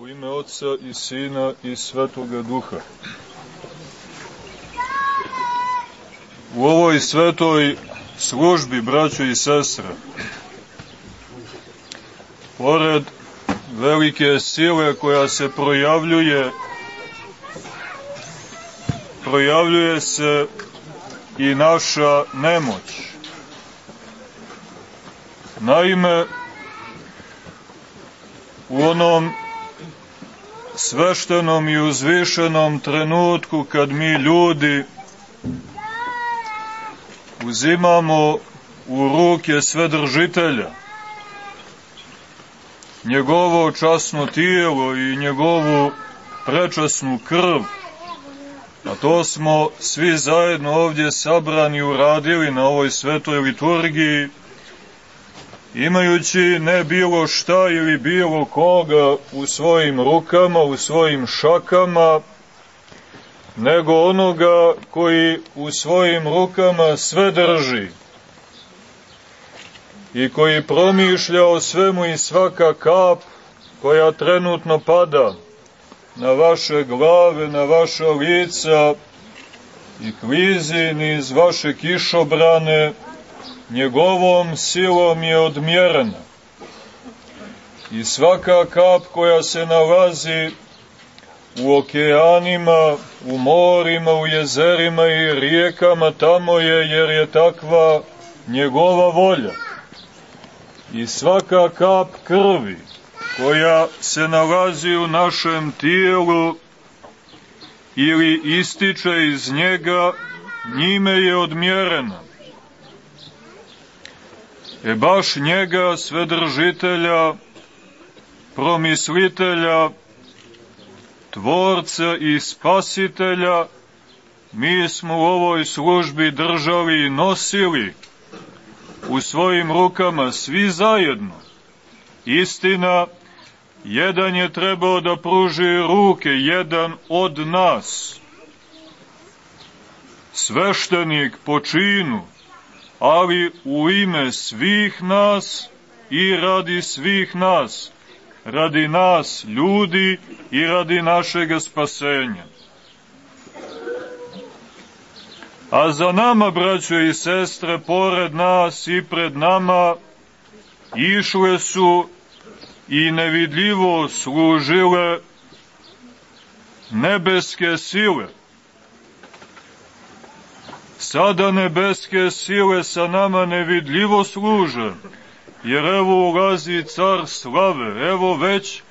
U ime Otca i Sina i Svetoga Duha. U ovoj svetoj službi, braćo i sestre, pored velike sile koja se projavljuje, projavljuje se i naša nemoć. Naime, u onom sveštenom i uzvišenom trenutku kad mi ljudi uzimamo u ruke svedržitelja, njegovo časno tijelo i njegovu prečasnu krv, a to smo svi zajedno ovdje sabrani uradili na ovoj svetoj liturgiji, imajući ne bilo šta ili bilo koga u svojim rukama, u svojim šakama, nego onoga koji u svojim rukama sve drži i koji promišlja o svemu i svaka kap koja trenutno pada na vaše glave, na vaša lica i klizi niz vaše kišobrane, njegovom silom je odmjerena. I svaka kap koja se nalazi u okeanima, u morima, u jezerima i rijekama, tamo je jer je takva njegova volja. I svaka kap krvi koja se nalazi u našem tijelu ili ističe iz njega, njime je odmjerena. E baš njega, svedržitelja, promislitelja, tvorca i spasitelja, mi smo u ovoj službi držali i nosili u svojim rukama svi zajedno. Istina, jedan je trebao da pruži ruke, jedan od nas. Sveštenik po činu, ali u ime svih nas i radi svih nas, radi nas ljudi i radi našeg spasenja. A za nama, braćo i sestre, pored nas i pred nama, išle su i nevidljivo služile nebeske sile, Sada nebeske sile sa nama nevidljivo služe, jer evo ulazi car slave, evo već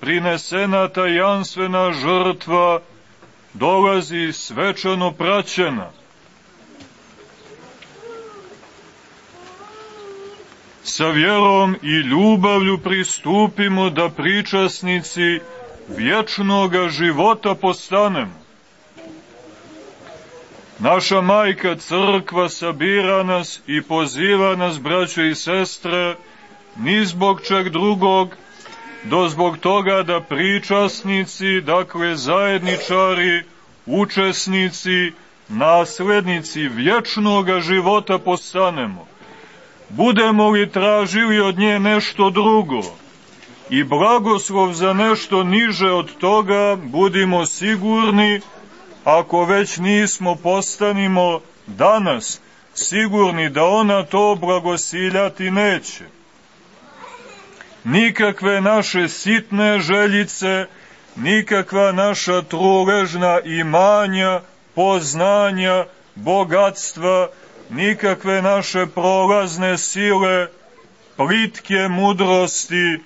prinesena tajanstvena žrtva, dolazi svečano praćena. Sa vjerom i ljubavlju pristupimo da pričasnici vječnoga života postanemo. Naša majka crkva sabira nas i poziva nas, braćo i sestre, ni zbog čeg drugog, do zbog toga da pričasnici, dakle zajedničari, učesnici, naslednici vječnoga života postanemo. Budemo li tražili od nje nešto drugo i blagoslov za nešto niže od toga, budimo sigurni ako već nismo, postanimo danas sigurni da ona to blagosiljati neće. Nikakve naše sitne željice, nikakva naša truležna imanja, poznanja, bogatstva, nikakve naše prolazne sile, plitke mudrosti,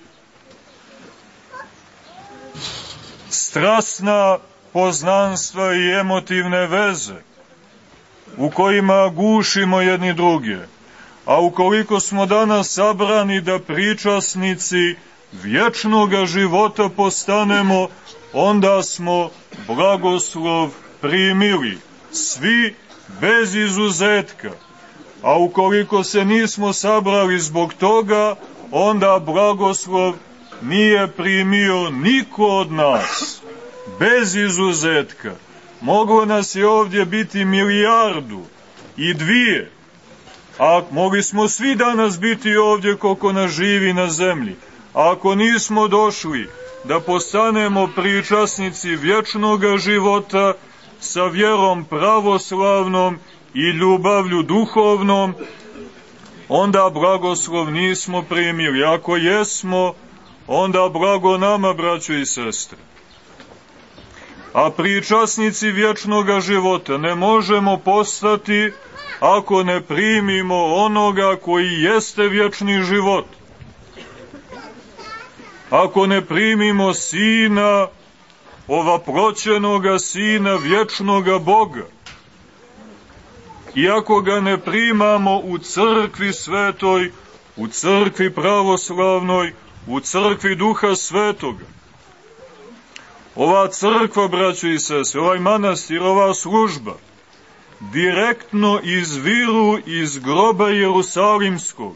strasna poznanstva i emotivne veze, u kojima gušimo jedni druge. A ukoliko smo danas sabrani da pričasnici vječnoga života postanemo, onda smo blagoslov primili, svi bez izuzetka. A ukoliko se nismo sabrali zbog toga, onda blagoslov nije primio niko od nas bez izuzetka. Moglo nas je ovdje biti milijardu i dvije, a mogli smo svi danas biti ovdje koliko nas živi na zemlji. A ako nismo došli, da postanemo pričasnici vječnoga života sa vjerom pravoslavnom i ljubavlju duhovnom, onda blagoslov nismo primili. Ako jesmo, onda blago nama, braćo i sestre. A pričasnici vječnoga života ne možemo postati ako ne primimo onoga koji jeste vječni život. Ako ne primimo sina, ova proćenoga sina vječnoga Boga, iako ga ne primamo u crkvi svetoj, u crkvi pravoslavnoj, u crkvi duha svetoga. Ova crkva, braćo i sese, ovaj manastir, ova služba, direktno izviru iz groba Jerusalimskog.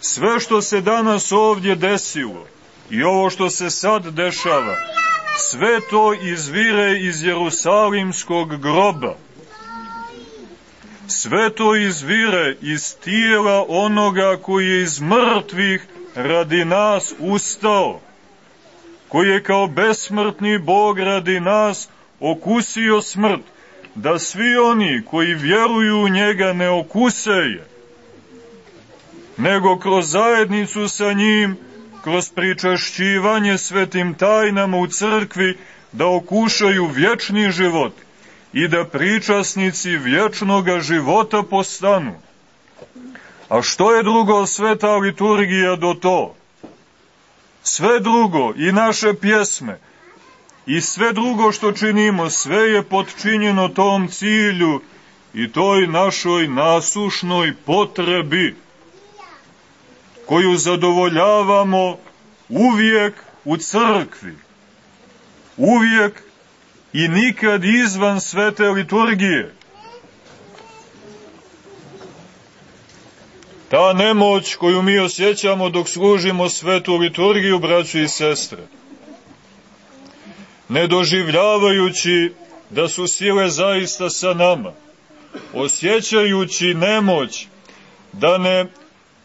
Sve što se danas ovdje desilo i ovo što se sad dešava, sve to izvire iz Jerusalimskog groba. Sve to izvire iz tijela onoga koji je iz mrtvih radi nas ustao, koji je kao besmrtni Bog radi nas okusio smrt, da svi oni koji vjeruju u njega ne okuseje, nego kroz zajednicu sa njim, kroz pričašćivanje svetim tajnama u crkvi, da okušaju vječni život i da pričasnici vječnoga života postanu. A što je drugo sveta liturgija do to? Sve drugo i naše pjesme i sve drugo što činimo, sve je podčinjeno tom cilju i toj našoj nasušnoj potrebi koju zadovoljavamo uvijek u crkvi, uvijek i nikad izvan svete liturgije. Ta nemoć koju mi osjećamo dok služimo svetu liturgiju, braću i sestre, ne doživljavajući da su sile zaista sa nama, osjećajući nemoć da ne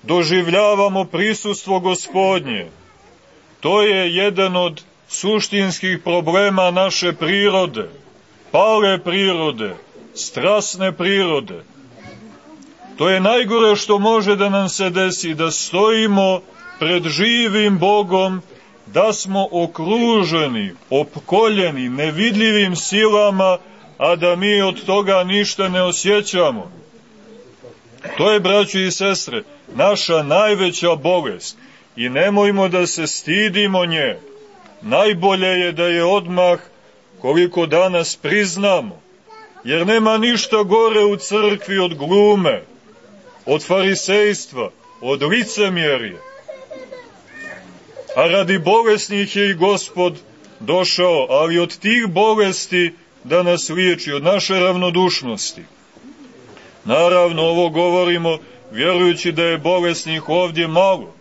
doživljavamo prisustvo gospodnje, to je jedan od suštinskih problema naše prirode, pale prirode, strasne prirode, To je najgore što može da nam se desi, da stojimo pred živim Bogom, da smo okruženi, opkoljeni nevidljivim silama, a da mi od toga ništa ne osjećamo. To je, braćo i sestre, naša najveća bolest i nemojmo da se stidimo nje. Najbolje je da je odmah koliko danas priznamo, jer nema ništa gore u crkvi od glume, od farisejstva, od licemjerja. A radi bolesnih je i gospod došao, ali od tih bolesti da nas liječi, od naše ravnodušnosti. Naravno, ovo govorimo vjerujući da je bolesnih ovdje malo,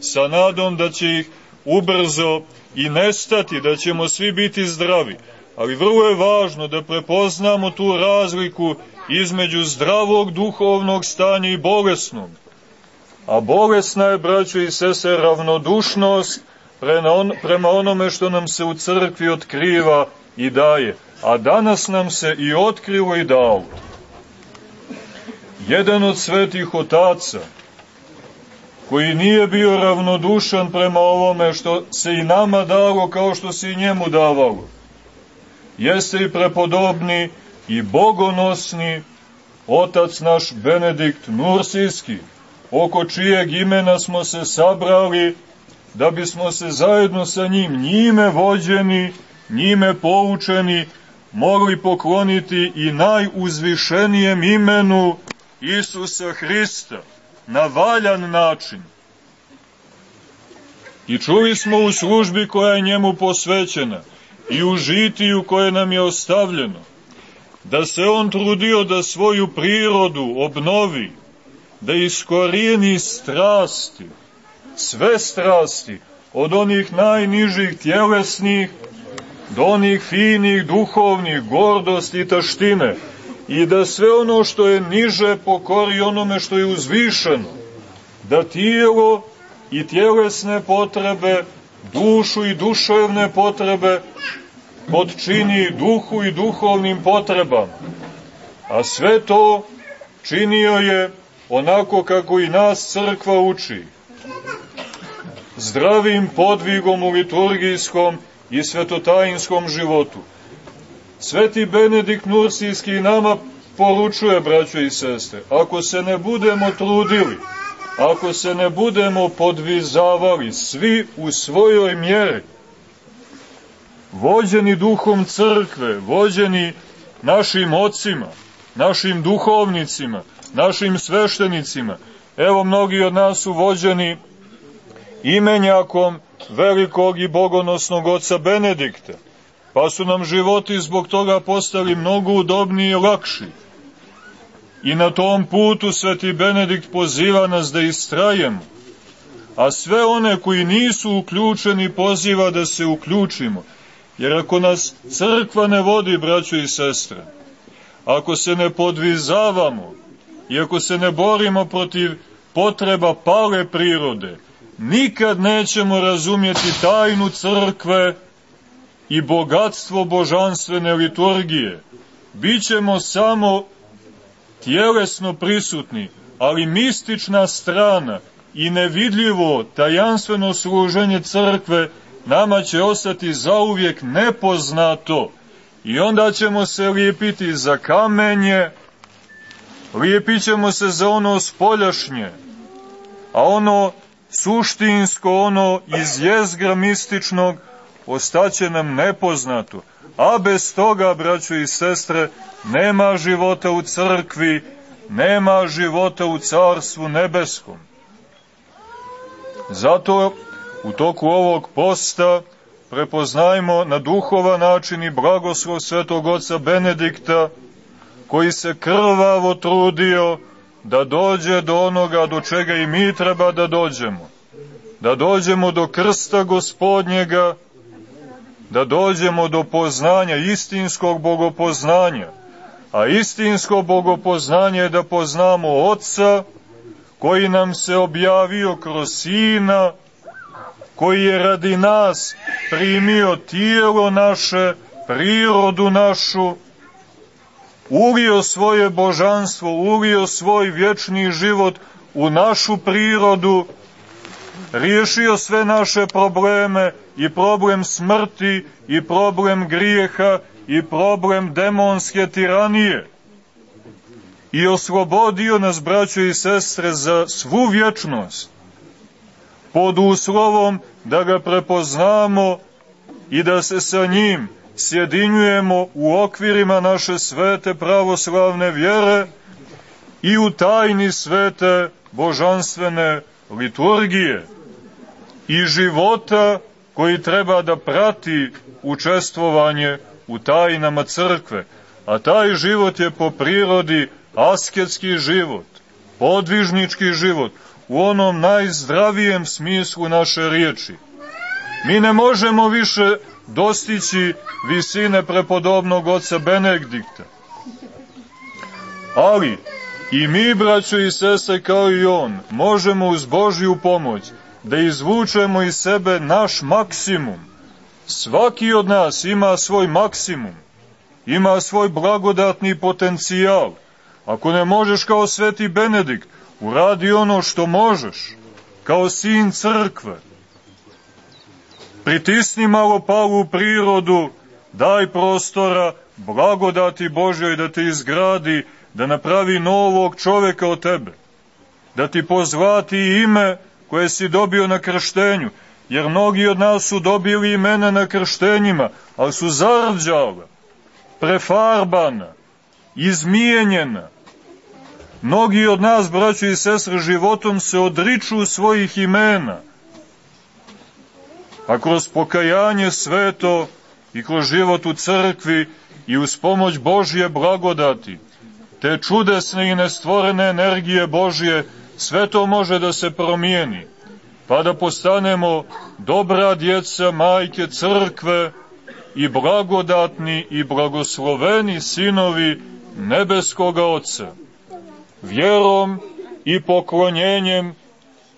sa nadom da će ih ubrzo i nestati, da ćemo svi biti zdravi. Ali vrlo je važno da prepoznamo tu razliku između zdravog duhovnog stanja i bolesnog. A bolesna je, braćo i sese, ravnodušnost prema onome što nam se u crkvi otkriva i daje. A danas nam se i otkrilo i dao. Jedan od svetih otaca, koji nije bio ravnodušan prema ovome što se i nama dalo kao što se i njemu davalo, jeste i prepodobni i bogonosni otac naš Benedikt Nursijski, oko čijeg imena smo se sabrali da bismo se zajedno sa njim, njime vođeni, njime poučeni, mogli pokloniti i najuzvišenijem imenu Isusa Hrista na valjan način. I čuli smo u službi koja je njemu posvećena i u žitiju koje nam je ostavljeno, da se on trudio da svoju prirodu obnovi, da iskorijeni strasti, sve strasti, od onih najnižih tjelesnih do onih finih duhovnih, gordosti i taštine, i da sve ono što je niže pokori onome što je uzvišeno, da tijelo i tjelesne potrebe dušu i duševne potrebe podčini duhu i duhovnim potrebama. A sve to činio je onako kako i nas crkva uči. Zdravim podvigom u liturgijskom i svetotajinskom životu. Sveti Benedikt Nursijski nama poručuje, braćo i sestre, ako se ne budemo trudili, ako se ne budemo podvizavali svi u svojoj mjeri, vođeni duhom crkve, vođeni našim ocima, našim duhovnicima, našim sveštenicima, evo mnogi od nas su vođeni imenjakom velikog i bogonosnog oca Benedikta, pa su nam životi zbog toga postali mnogo udobniji i lakši. I na tom putu Sveti Benedikt poziva nas da istrajemo, a sve one koji nisu uključeni poziva da se uključimo, jer ako nas crkva ne vodi, braćo i sestre, ako se ne podvizavamo i ako se ne borimo protiv potreba pale prirode, nikad nećemo razumjeti tajnu crkve i bogatstvo božanstvene liturgije. Bićemo samo tjelesno prisutni, ali mistična strana i nevidljivo tajanstveno služenje crkve nama će ostati zauvijek nepoznato i onda ćemo se lijepiti za kamenje, lijepit ćemo se za ono spoljašnje, a ono suštinsko, ono iz jezgra mističnog, ostaće nam nepoznato. A bez toga, braćo i sestre, nema života u crkvi, nema života u carstvu nebeskom. Zato u toku ovog posta prepoznajmo na duhova način i blagoslov svetog oca Benedikta, koji se krvavo trudio da dođe do onoga do čega i mi treba da dođemo. Da dođemo do krsta gospodnjega, da dođemo do poznanja, istinskog bogopoznanja. A istinsko bogopoznanje je da poznamo Otca, koji nam se objavio kroz Sina, koji je radi nas primio tijelo naše, prirodu našu, ulio svoje božanstvo, ulio svoj vječni život u našu prirodu, riješio sve naše probleme i problem smrti i problem grijeha i problem demonske tiranije. I oslobodio nas, braćo i sestre, za svu vječnost, pod uslovom da ga prepoznamo i da se sa njim sjedinjujemo u okvirima naše svete pravoslavne vjere i u tajni svete božanstvene liturgije i života koji treba da prati učestvovanje u tajnama crkve, a taj život je po prirodi asketski život, podvižnički život, u onom najzdravijem smislu naše riječi. Mi ne možemo više dostići visine prepodobnog oca Benedikta. Ali i mi, braćo i sese, kao i on, možemo uz Božju pomoć da izvučemo iz sebe naš maksimum. Svaki od nas ima svoj maksimum, ima svoj blagodatni potencijal. Ako ne možeš kao sveti Benedikt, uradi ono što možeš, kao sin crkve. Pritisni malo palu prirodu, daj prostora, blagodati Božjoj da te izgradi, da napravi novog čoveka od tebe, da ti pozvati ime koje si dobio na krštenju, jer mnogi od nas su dobili imena na krštenjima, ali su zarđala, prefarbana, izmijenjena. Mnogi od nas, braćo i sestre, životom se odriču svojih imena, a kroz pokajanje sveto i kroz život u crkvi i uz pomoć Božje blagodati, te čudesne i nestvorene energije Božje, sve to može da se promijeni, pa da postanemo dobra djeca majke crkve i blagodatni i blagosloveni sinovi nebeskoga Oca. Vjerom i poklonjenjem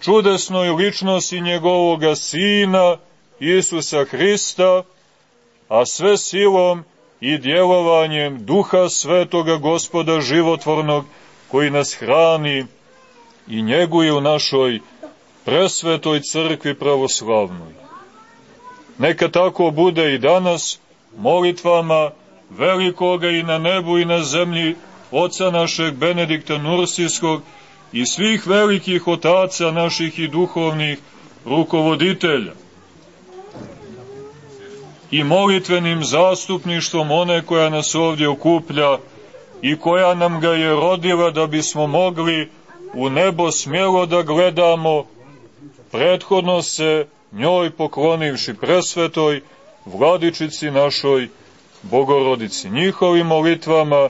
čudesnoj ličnosti njegovoga Sina Isusa Hrista, a sve silom i djelovanjem Duha Svetoga Gospoda životvornog, koji nas hrani i njeguje u našoj presvetoj crkvi pravoslavnoj. Neka tako bude i danas molitvama velikoga i na nebu i na zemlji oca našeg Benedikta Nursijskog i svih velikih otaca naših i duhovnih rukovoditelja i molitvenim zastupništvom one koja nas ovdje okuplja i koja nam ga je rodila da bismo mogli u nebo smjelo da gledamo, prethodno se njoj poklonivši presvetoj, vladičici našoj Bogorodici, njihovim molitvama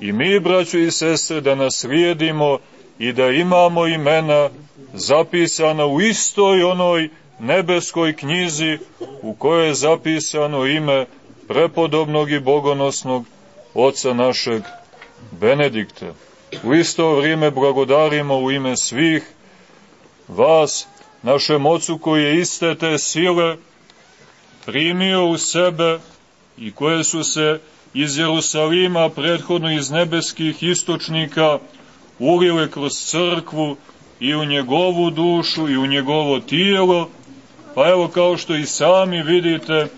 i mi, braćo i sestre, da naslijedimo i da imamo imena zapisana u istoj onoj nebeskoj knjizi u kojoj je zapisano ime prepodobnog i bogonosnog oca našeg Benedikta. U isto vrijeme blagodarimo u ime svih vas, našem ocu koji je iste te sile primio u sebe i koje su se iz Jerusalima, prethodno iz nebeskih istočnika, ulile kroz crkvu i u njegovu dušu i u njegovo tijelo, pa evo kao što i sami vidite,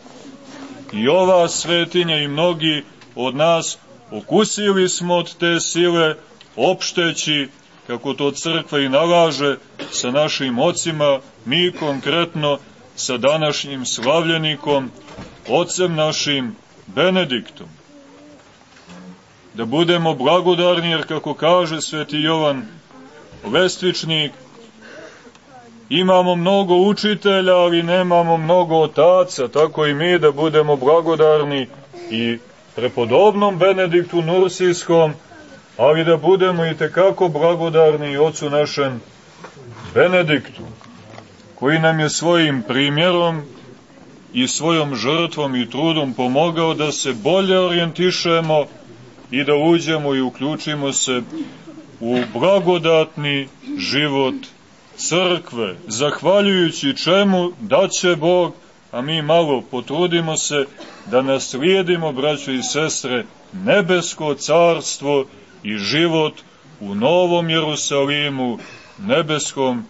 i ova svetinja i mnogi od nas okusili smo od te sile, opšteći, kako to crkva i nalaže, sa našim ocima, mi konkretno sa današnjim slavljenikom, ocem našim Benediktom. Da budemo blagodarni, jer kako kaže sveti Jovan Lestvičnik, imamo mnogo učitelja, ali nemamo mnogo otaca, tako i mi da budemo blagodarni i prepodobnom Benediktu Nursijskom, ali da budemo i tekako blagodarni i ocu našem Benediktu, koji nam je svojim primjerom i svojom žrtvom i trudom pomogao da se bolje orijentišemo i da uđemo i uključimo se u blagodatni život crkve, zahvaljujući čemu da će Bog, a mi malo potrudimo se da naslijedimo, braćo i sestre, nebesko carstvo i život u Novom Jerusalimu, nebeskom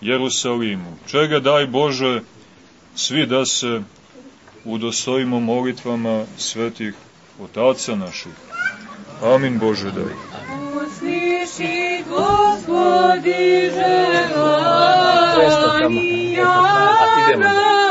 Jerusalimu. Čega daj Bože svi da se udostojimo molitvama svetih otaca naših. Amin Bože daj. Usliši gospodi želanja naša,